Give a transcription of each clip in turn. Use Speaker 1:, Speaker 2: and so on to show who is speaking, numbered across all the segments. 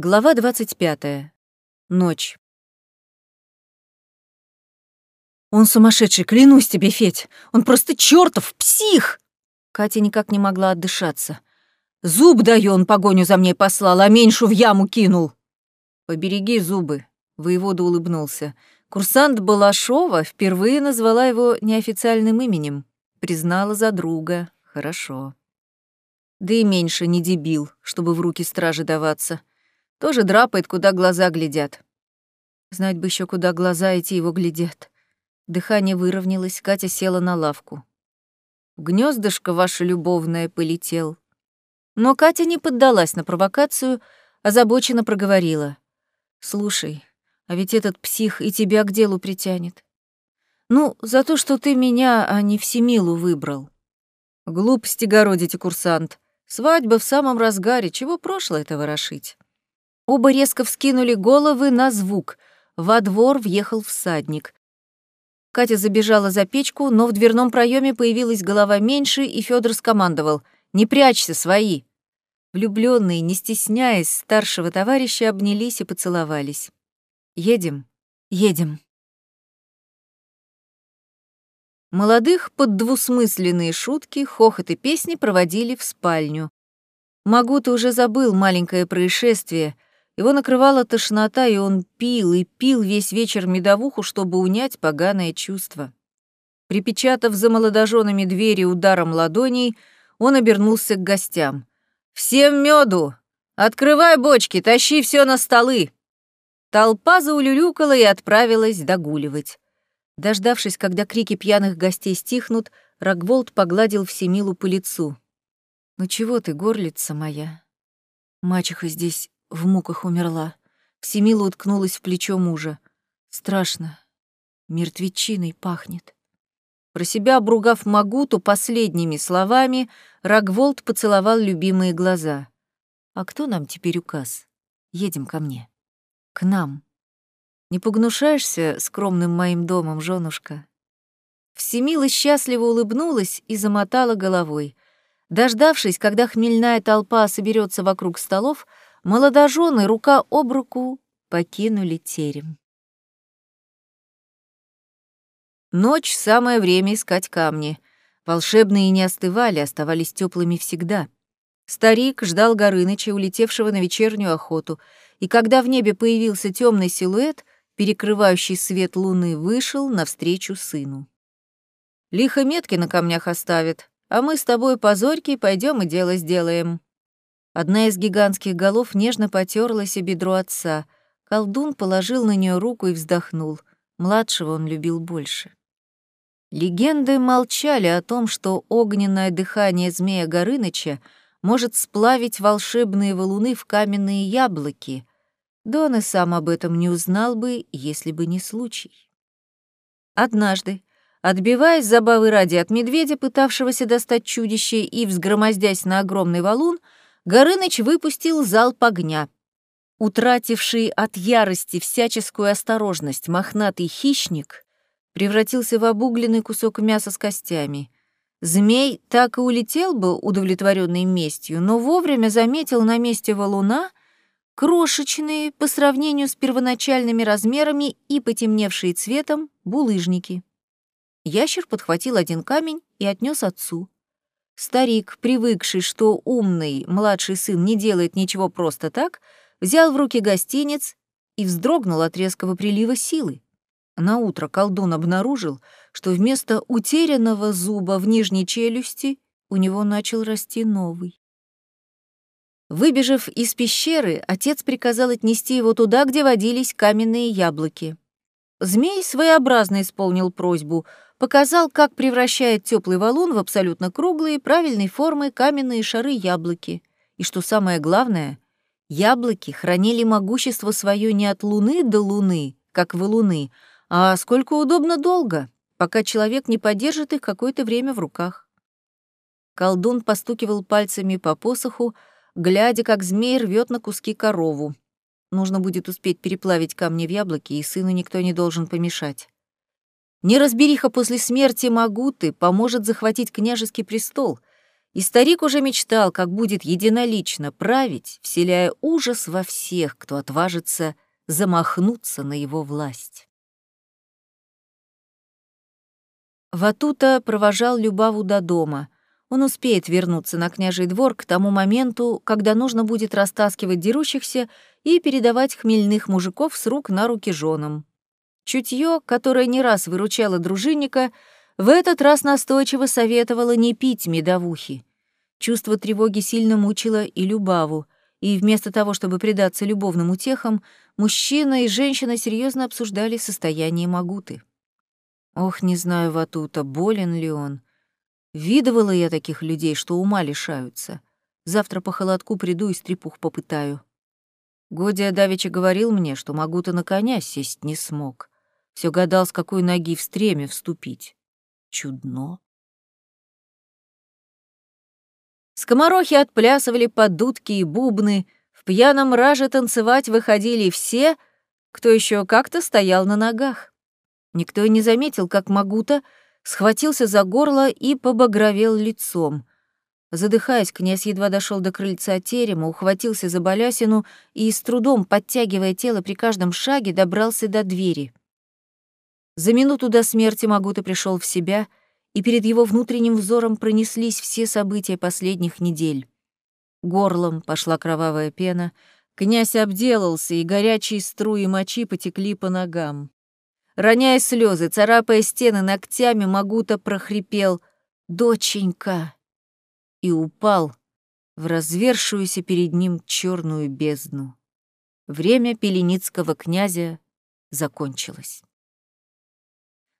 Speaker 1: Глава 25. Ночь. «Он сумасшедший, клянусь тебе, Федь! Он просто чертов псих!» Катя никак не могла отдышаться. «Зуб даю, он погоню за мной послал, а меньшу в яму кинул!» «Побереги зубы», — воевода улыбнулся. Курсант Балашова впервые назвала его неофициальным именем. Признала за друга. Хорошо. Да и меньше не дебил, чтобы в руки стражи даваться. Тоже драпает, куда глаза глядят. Знать бы еще, куда глаза эти его глядят. Дыхание выровнялось, Катя села на лавку. В гнездышко ваше любовное полетел. Но Катя не поддалась на провокацию, озабоченно проговорила. «Слушай, а ведь этот псих и тебя к делу притянет. Ну, за то, что ты меня, а не Всемилу выбрал. Глупости городите, курсант. Свадьба в самом разгаре, чего прошлое-то ворошить?» Оба резко вскинули головы на звук. Во двор въехал всадник. Катя забежала за печку, но в дверном проеме появилась голова меньше, и Федор скомандовал «Не прячься, свои!». Влюбленные, не стесняясь старшего товарища, обнялись и поцеловались. «Едем, едем». Молодых под двусмысленные шутки, хохот и песни проводили в спальню. Магута уже забыл маленькое происшествие — его накрывала тошнота, и он пил и пил весь вечер медовуху, чтобы унять поганое чувство. Припечатав за молодоженами двери ударом ладоней, он обернулся к гостям. «Всем меду! Открывай бочки, тащи все на столы!» Толпа заулюлюкала и отправилась догуливать. Дождавшись, когда крики пьяных гостей стихнут, Рогволд погладил Всемилу по лицу. «Ну чего ты, горлица моя? Мачеха здесь в муках умерла. Всемила уткнулась в плечо мужа. Страшно. Мертвечиной пахнет. Про себя обругав Магуту последними словами, Рогволд поцеловал любимые глаза. «А кто нам теперь указ? Едем ко мне. К нам. Не погнушаешься скромным моим домом, женушка?» Всемила счастливо улыбнулась и замотала головой. Дождавшись, когда хмельная толпа соберется вокруг столов, молодожены рука об руку покинули терем. Ночь — самое время искать камни. Волшебные не остывали, оставались теплыми всегда. Старик ждал Горыныча, улетевшего на вечернюю охоту, и когда в небе появился темный силуэт, перекрывающий свет луны, вышел навстречу сыну. «Лихо метки на камнях оставит, а мы с тобой, позорьки, пойдем и дело сделаем», Одна из гигантских голов нежно потерлась о бедро отца. Колдун положил на нее руку и вздохнул. Младшего он любил больше. Легенды молчали о том, что огненное дыхание змея Горыныча может сплавить волшебные валуны в каменные яблоки. Дон и сам об этом не узнал бы, если бы не случай. Однажды, отбиваясь забавы ради от медведя, пытавшегося достать чудище и взгромоздясь на огромный валун, Горыныч выпустил залп огня. Утративший от ярости всяческую осторожность мохнатый хищник превратился в обугленный кусок мяса с костями. Змей так и улетел бы, удовлетворенный местью, но вовремя заметил на месте валуна крошечные по сравнению с первоначальными размерами и потемневшие цветом булыжники. Ящер подхватил один камень и отнес отцу. Старик, привыкший, что умный младший сын не делает ничего просто так, взял в руки гостинец и вздрогнул от резкого прилива силы. На утро колдун обнаружил, что вместо утерянного зуба в нижней челюсти у него начал расти новый. Выбежав из пещеры, отец приказал отнести его туда, где водились каменные яблоки. Змей своеобразно исполнил просьбу — показал, как превращает теплый валун в абсолютно круглые, правильной формы каменные шары яблоки. И что самое главное, яблоки хранили могущество свое не от луны до луны, как валуны, а сколько удобно долго, пока человек не подержит их какое-то время в руках. Колдун постукивал пальцами по посоху, глядя, как змей рвет на куски корову. Нужно будет успеть переплавить камни в яблоки, и сыну никто не должен помешать. Неразбериха после смерти Магуты поможет захватить княжеский престол, И старик уже мечтал, как будет единолично править, вселяя ужас во всех, кто отважится замахнуться на его власть. Ватута провожал Любаву до дома. Он успеет вернуться на княжий двор к тому моменту, когда нужно будет растаскивать дерущихся и передавать хмельных мужиков с рук на руки женам. Чутье, которое не раз выручало дружинника, в этот раз настойчиво советовало не пить медовухи. Чувство тревоги сильно мучило и Любаву, и вместо того, чтобы предаться любовным утехам, мужчина и женщина серьезно обсуждали состояние Магуты. Ох, не знаю, Ватута, болен ли он. Видывала я таких людей, что ума лишаются. Завтра по холодку приду и стрепух попытаю. Годия Давича говорил мне, что Магута на коня сесть не смог. Все гадал, с какой ноги в стреме вступить. Чудно. Скоморохи отплясывали под дудки и бубны, в пьяном раже танцевать выходили все, кто еще как-то стоял на ногах. Никто и не заметил, как Магута схватился за горло и побагровел лицом. Задыхаясь, князь едва дошел до крыльца терема, ухватился за балясину и, с трудом подтягивая тело при каждом шаге, добрался до двери. За минуту до смерти Магута пришел в себя, и перед его внутренним взором пронеслись все события последних недель. Горлом пошла кровавая пена, князь обделался, и горячие струи мочи потекли по ногам. Роняя слезы, царапая стены ногтями, Магута прохрипел «Доченька!» и упал в развершуюся перед ним черную бездну. Время пеленицкого князя закончилось.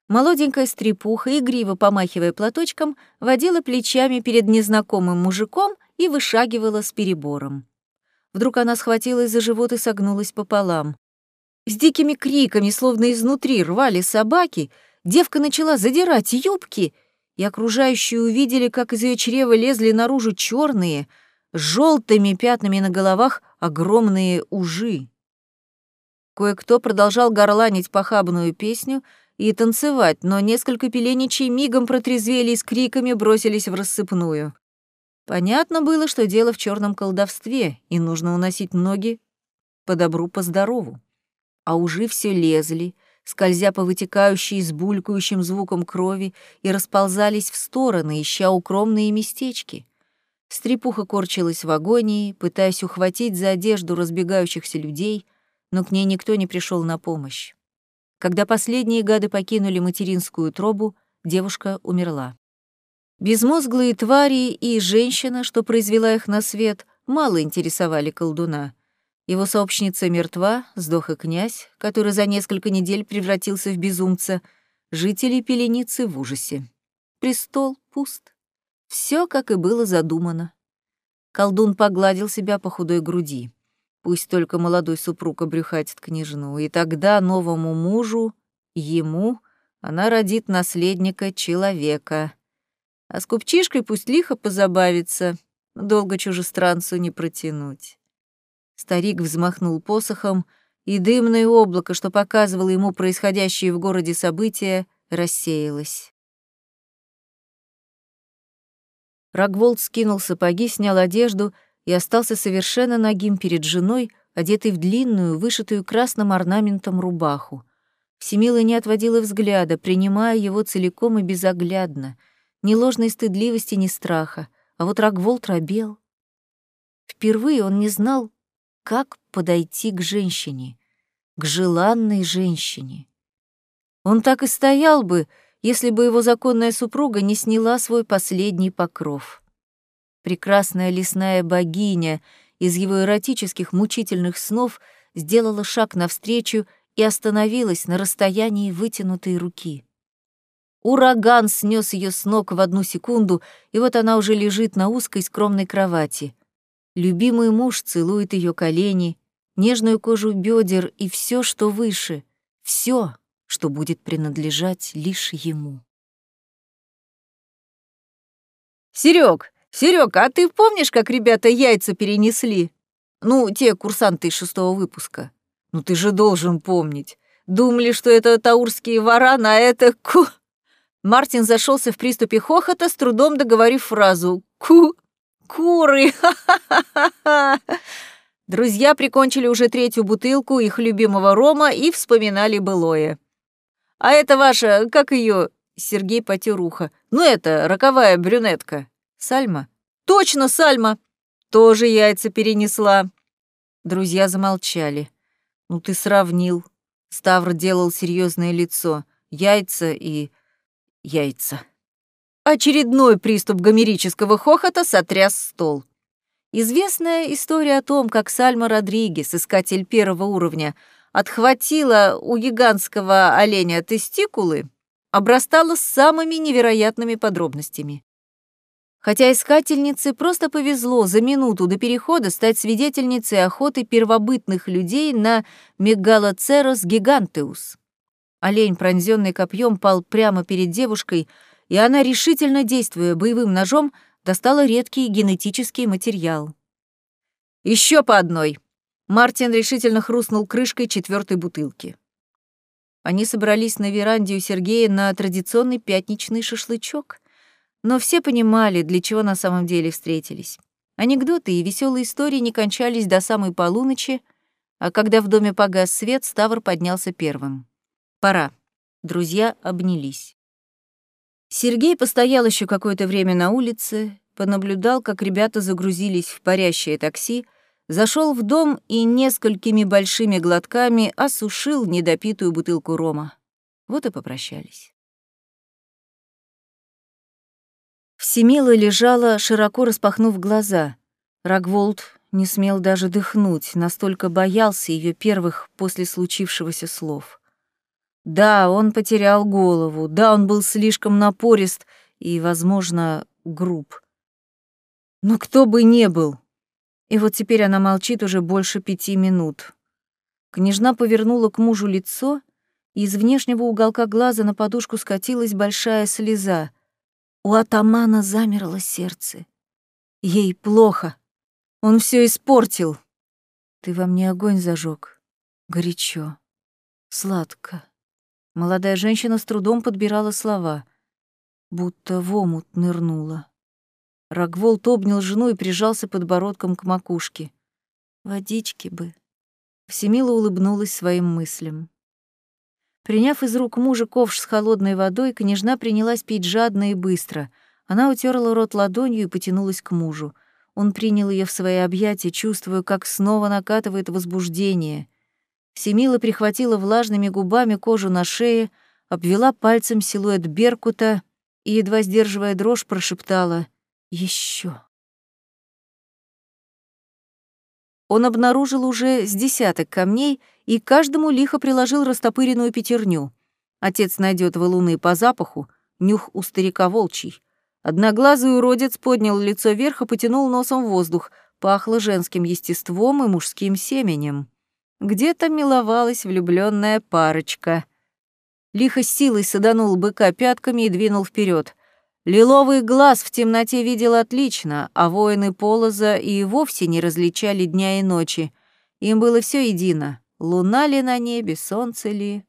Speaker 1: Молоденькая стрепуха, игриво помахивая платочком, водила плечами перед незнакомым мужиком и вышагивала с перебором. Вдруг она схватилась за живот и согнулась пополам. С дикими криками, словно изнутри рвали собаки, девка начала задирать юбки, и окружающие увидели, как из ее чрева лезли наружу черные, с желтыми пятнами на головах огромные ужи. Кое-кто продолжал горланить похабную песню и танцевать, но несколько пеленичей мигом протрезвели и с криками бросились в рассыпную. Понятно было, что дело в черном колдовстве, и нужно уносить ноги по добру, по здорову а ужи все лезли, скользя по вытекающей с булькающим звуком крови, и расползались в стороны, ища укромные местечки. Стрепуха корчилась в агонии, пытаясь ухватить за одежду разбегающихся людей, но к ней никто не пришел на помощь. Когда последние гады покинули материнскую тробу, девушка умерла. Безмозглые твари и женщина, что произвела их на свет, мало интересовали колдуна. Его сообщница мертва, сдох и князь, который за несколько недель превратился в безумца. Жители Пеленицы в ужасе. Престол пуст. Все, как и было задумано. Колдун погладил себя по худой груди. Пусть только молодой супруг обрюхатит княжну, и тогда новому мужу, ему, она родит наследника человека. А с купчишкой пусть лихо позабавится, долго чужестранцу не протянуть. Старик взмахнул посохом, и дымное облако, что показывало ему происходящие в городе события, рассеялось. Рогволд скинул сапоги, снял одежду и остался совершенно нагим перед женой, одетый в длинную, вышитую красным орнаментом рубаху. Всемила не отводила взгляда, принимая его целиком и безоглядно. Ни ложной стыдливости, ни страха. А вот Рогволд робел. Впервые он не знал, как подойти к женщине, к желанной женщине. Он так и стоял бы, если бы его законная супруга не сняла свой последний покров. Прекрасная лесная богиня из его эротических мучительных снов сделала шаг навстречу и остановилась на расстоянии вытянутой руки. Ураган снес ее с ног в одну секунду, и вот она уже лежит на узкой скромной кровати. Любимый муж целует ее колени, нежную кожу бедер и все, что выше, все, что будет принадлежать лишь ему. Серег, Серег, а ты помнишь, как ребята яйца перенесли? Ну, те курсанты из шестого выпуска. Ну ты же должен помнить. Думали, что это таурские вараны, а это ку... Мартин зашелся в приступе хохота, с трудом договорив фразу Ку... куры! Ха-ха-ха-ха! Друзья прикончили уже третью бутылку их любимого рома и вспоминали былое. «А это ваша, как ее? Сергей потер ухо. «Ну это, роковая брюнетка». «Сальма?» «Точно, Сальма!» «Тоже яйца перенесла». Друзья замолчали. «Ну ты сравнил». Ставр делал серьезное лицо. Яйца и... яйца. Очередной приступ гомерического хохота сотряс стол. Известная история о том, как Сальма Родригес, искатель первого уровня, отхватила у гигантского оленя тестикулы, обрастала самыми невероятными подробностями. Хотя искательнице просто повезло за минуту до перехода стать свидетельницей охоты первобытных людей на Мегалоцерос гигантеус. Олень, пронзенный копьем, пал прямо перед девушкой, и она, решительно действуя боевым ножом, достала редкий генетический материал. Еще по одной. Мартин решительно хрустнул крышкой четвертой бутылки. Они собрались на веранде у Сергея на традиционный пятничный шашлычок, но все понимали, для чего на самом деле встретились. Анекдоты и веселые истории не кончались до самой полуночи, а когда в доме погас свет, Ставр поднялся первым. Пора. Друзья обнялись. Сергей постоял еще какое-то время на улице, понаблюдал, как ребята загрузились в парящее такси, зашел в дом и несколькими большими глотками осушил недопитую бутылку рома. Вот и попрощались. Всемила лежала, широко распахнув глаза. Рогволд не смел даже дыхнуть, настолько боялся ее первых после случившегося слов. Да, он потерял голову, да, он был слишком напорист и, возможно, груб. Но кто бы не был, и вот теперь она молчит уже больше пяти минут. Княжна повернула к мужу лицо, и из внешнего уголка глаза на подушку скатилась большая слеза. У атамана замерло сердце. Ей плохо. Он все испортил. Ты во мне огонь зажег. Горячо. Сладко. Молодая женщина с трудом подбирала слова. Будто в омут нырнула. Рогволд обнял жену и прижался подбородком к макушке. «Водички бы». Всемила улыбнулась своим мыслям. Приняв из рук мужа ковш с холодной водой, княжна принялась пить жадно и быстро. Она утерла рот ладонью и потянулась к мужу. Он принял ее в свои объятия, чувствуя, как снова накатывает возбуждение. Всемила прихватила влажными губами кожу на шее, обвела пальцем силуэт Беркута и, едва сдерживая дрожь, прошептала — еще. Он обнаружил уже с десяток камней и каждому лихо приложил растопыренную пятерню. Отец найдет валуны по запаху, нюх у старика волчий. Одноглазый уродец поднял лицо вверх и потянул носом в воздух. Пахло женским естеством и мужским семенем. Где-то миловалась влюбленная парочка. Лихо силой саданул быка пятками и двинул вперед. Лиловый глаз в темноте видел отлично, а воины Полоза и вовсе не различали дня и ночи. Им было все едино. Луна ли на небе, солнце ли?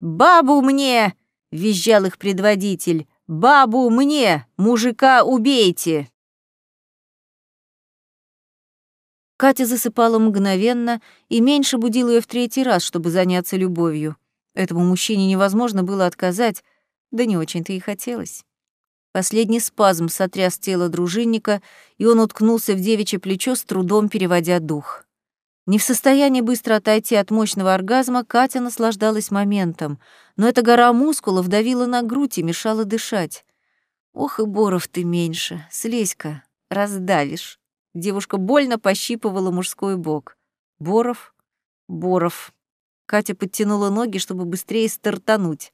Speaker 1: «Бабу мне!» — визжал их предводитель. «Бабу мне! Мужика убейте!» Катя засыпала мгновенно и меньше будила ее в третий раз, чтобы заняться любовью. Этому мужчине невозможно было отказать, да не очень-то и хотелось. Последний спазм сотряс тело дружинника, и он уткнулся в девичье плечо, с трудом переводя дух. Не в состоянии быстро отойти от мощного оргазма, Катя наслаждалась моментом, но эта гора мускулов давила на грудь и мешала дышать. «Ох и Боров ты меньше, слезь-ка, раздавишь». Девушка больно пощипывала мужской бок. «Боров? Боров». Катя подтянула ноги, чтобы быстрее стартануть.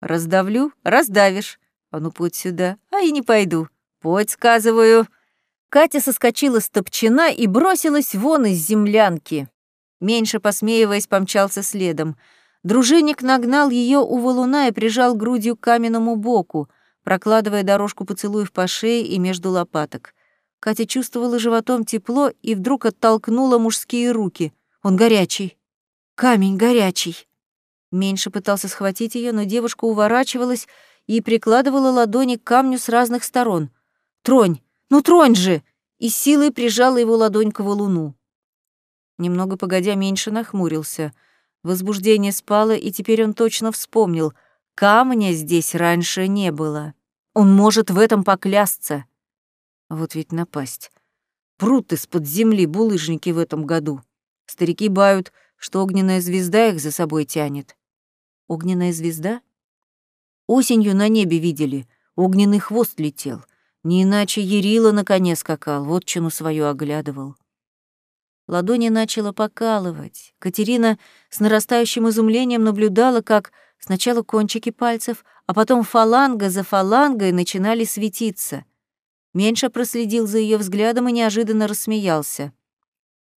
Speaker 1: «Раздавлю? Раздавишь. А ну, путь сюда. А и не пойду. Путь, сказываю. Катя соскочила с топчина и бросилась вон из землянки. Меньше посмеиваясь, помчался следом. Дружинник нагнал ее у валуна и прижал грудью к каменному боку, прокладывая дорожку поцелуев по шее и между лопаток. Катя чувствовала животом тепло и вдруг оттолкнула мужские руки. Он горячий. Камень горячий. Меньше пытался схватить ее, но девушка уворачивалась и прикладывала ладони к камню с разных сторон. «Тронь! Ну тронь же!» и силой прижала его ладонь к валуну. Немного погодя, меньше нахмурился. Возбуждение спало, и теперь он точно вспомнил. Камня здесь раньше не было. Он может в этом поклясться. Вот ведь напасть. Прут из-под земли булыжники в этом году. Старики бают, что огненная звезда их за собой тянет. Огненная звезда? Осенью на небе видели. Огненный хвост летел. Не иначе Ярила на коне скакал, вот чину свою оглядывал. Ладони начала покалывать. Катерина с нарастающим изумлением наблюдала, как сначала кончики пальцев, а потом фаланга за фалангой начинали светиться. Меньше проследил за ее взглядом и неожиданно рассмеялся.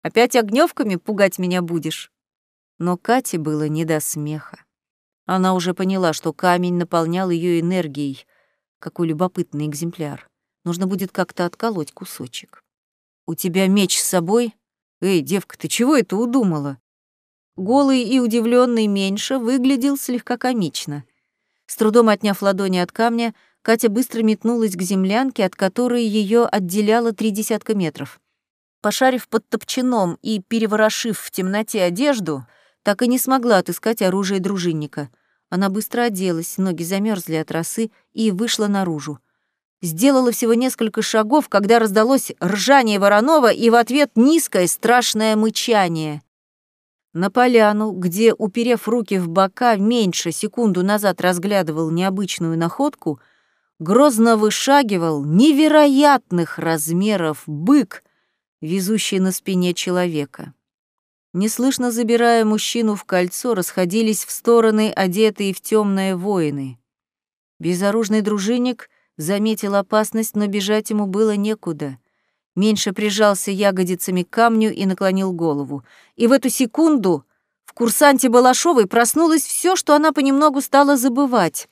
Speaker 1: «Опять огневками пугать меня будешь?» Но Кате было не до смеха. Она уже поняла, что камень наполнял ее энергией, какой любопытный экземпляр. Нужно будет как-то отколоть кусочек. «У тебя меч с собой? Эй, девка, ты чего это удумала?» Голый и удивленный меньше выглядел слегка комично. С трудом отняв ладони от камня, Катя быстро метнулась к землянке, от которой ее отделяло три десятка метров. Пошарив под топчаном и переворошив в темноте одежду, так и не смогла отыскать оружие дружинника. Она быстро оделась, ноги замерзли от росы и вышла наружу. Сделала всего несколько шагов, когда раздалось ржание Воронова и в ответ низкое страшное мычание. На поляну, где, уперев руки в бока, меньше секунду назад разглядывал необычную находку, грозно вышагивал невероятных размеров бык, везущий на спине человека. Неслышно забирая мужчину в кольцо, расходились в стороны одетые в темное воины. Безоружный дружинник — Заметил опасность, но бежать ему было некуда. Меньше прижался ягодицами к камню и наклонил голову. И в эту секунду в курсанте Балашовой проснулось все, что она понемногу стала забывать.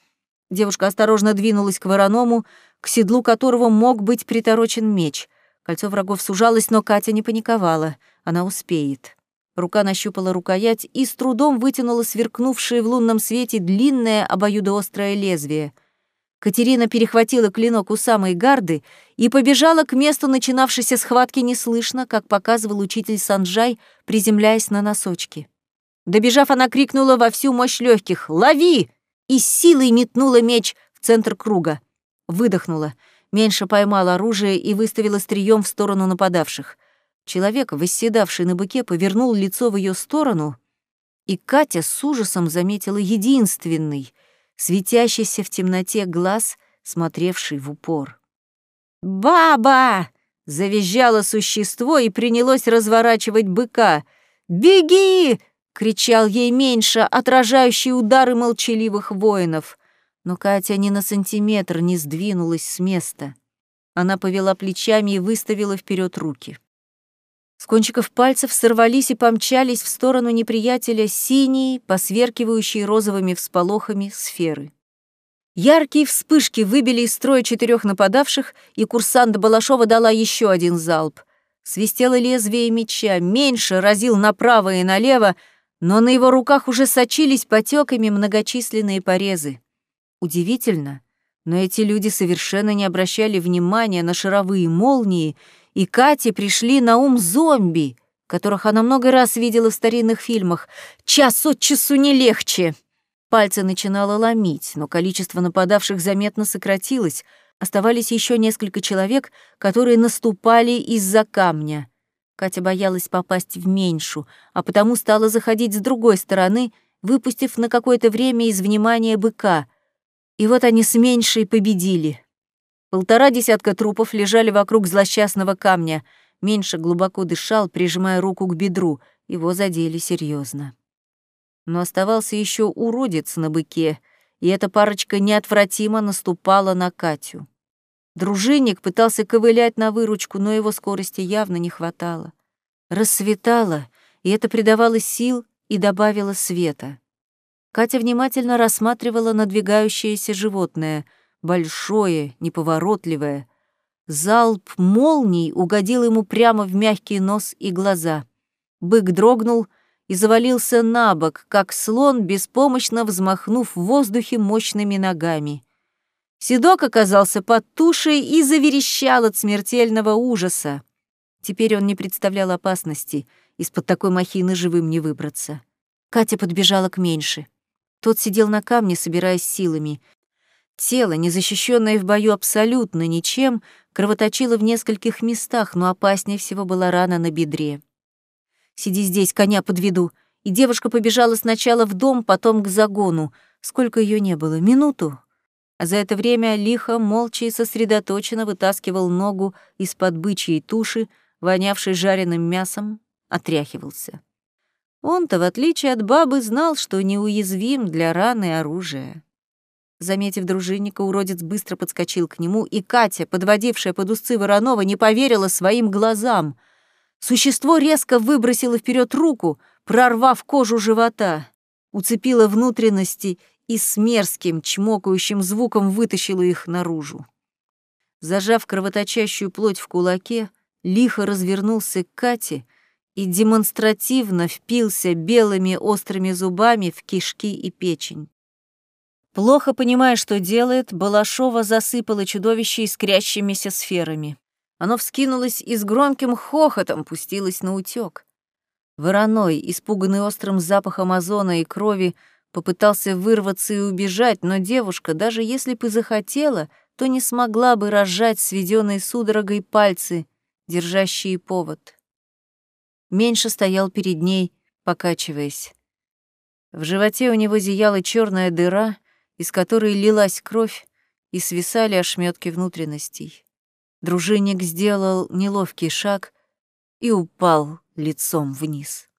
Speaker 1: Девушка осторожно двинулась к вороному, к седлу которого мог быть приторочен меч. Кольцо врагов сужалось, но Катя не паниковала. Она успеет. Рука нащупала рукоять и с трудом вытянула сверкнувшее в лунном свете длинное обоюдоострое лезвие — Катерина перехватила клинок у самой гарды и побежала к месту начинавшейся схватки неслышно, как показывал учитель Санджай, приземляясь на носочки. Добежав, она крикнула во всю мощь легких «Лови!» и силой метнула меч в центр круга. Выдохнула. Меньше поймала оружие и выставила стрием в сторону нападавших. Человек, восседавший на быке, повернул лицо в ее сторону, и Катя с ужасом заметила единственный — светящийся в темноте глаз, смотревший в упор. «Баба!» — завизжало существо и принялось разворачивать быка. «Беги!» — кричал ей меньше, отражающий удары молчаливых воинов. Но Катя ни на сантиметр не сдвинулась с места. Она повела плечами и выставила вперед руки. С кончиков пальцев сорвались и помчались в сторону неприятеля синие, посверкивающие розовыми всполохами сферы. Яркие вспышки выбили из строя четырех нападавших, и курсант Балашова дала еще один залп. Свистело лезвие меча, меньше разил направо и налево, но на его руках уже сочились потеками многочисленные порезы. Удивительно, но эти люди совершенно не обращали внимания на шаровые молнии и Кате пришли на ум зомби, которых она много раз видела в старинных фильмах. Час от часу не легче. Пальцы начинало ломить, но количество нападавших заметно сократилось. Оставались еще несколько человек, которые наступали из-за камня. Катя боялась попасть в меньшу, а потому стала заходить с другой стороны, выпустив на какое-то время из внимания быка. И вот они с меньшей победили. Полтора десятка трупов лежали вокруг злосчастного камня. Меньше глубоко дышал, прижимая руку к бедру. Его задели серьезно. Но оставался еще уродец на быке, и эта парочка неотвратимо наступала на Катю. Дружинник пытался ковылять на выручку, но его скорости явно не хватало. Рассветало, и это придавало сил и добавило света. Катя внимательно рассматривала надвигающееся животное — большое, неповоротливое. Залп молний угодил ему прямо в мягкий нос и глаза. Бык дрогнул и завалился на бок, как слон, беспомощно взмахнув в воздухе мощными ногами. Седок оказался под тушей и заверещал от смертельного ужаса. Теперь он не представлял опасности, из-под такой махины живым не выбраться. Катя подбежала к меньше. Тот сидел на камне, собираясь силами. Тело, не защищенное в бою абсолютно ничем, кровоточило в нескольких местах, но опаснее всего была рана на бедре. «Сиди здесь, коня подведу», и девушка побежала сначала в дом, потом к загону. Сколько ее не было? Минуту? А за это время лихо, молча и сосредоточенно вытаскивал ногу из-под бычьей туши, вонявшей жареным мясом, отряхивался. Он-то, в отличие от бабы, знал, что неуязвим для раны оружия. Заметив дружинника, уродец быстро подскочил к нему, и Катя, подводившая под узцы Воронова, не поверила своим глазам. Существо резко выбросило вперед руку, прорвав кожу живота, уцепило внутренности и с мерзким, чмокающим звуком вытащило их наружу. Зажав кровоточащую плоть в кулаке, лихо развернулся к Кате и демонстративно впился белыми острыми зубами в кишки и печень. Плохо понимая, что делает, Балашова засыпала чудовище искрящимися сферами. Оно вскинулось и с громким хохотом пустилось на утёк. Вороной, испуганный острым запахом озона и крови, попытался вырваться и убежать, но девушка, даже если бы захотела, то не смогла бы разжать сведенные судорогой пальцы, держащие повод. Меньше стоял перед ней, покачиваясь. В животе у него зияла черная дыра, из которой лилась кровь, и свисали ошметки внутренностей. Дружинник сделал неловкий шаг и упал лицом вниз.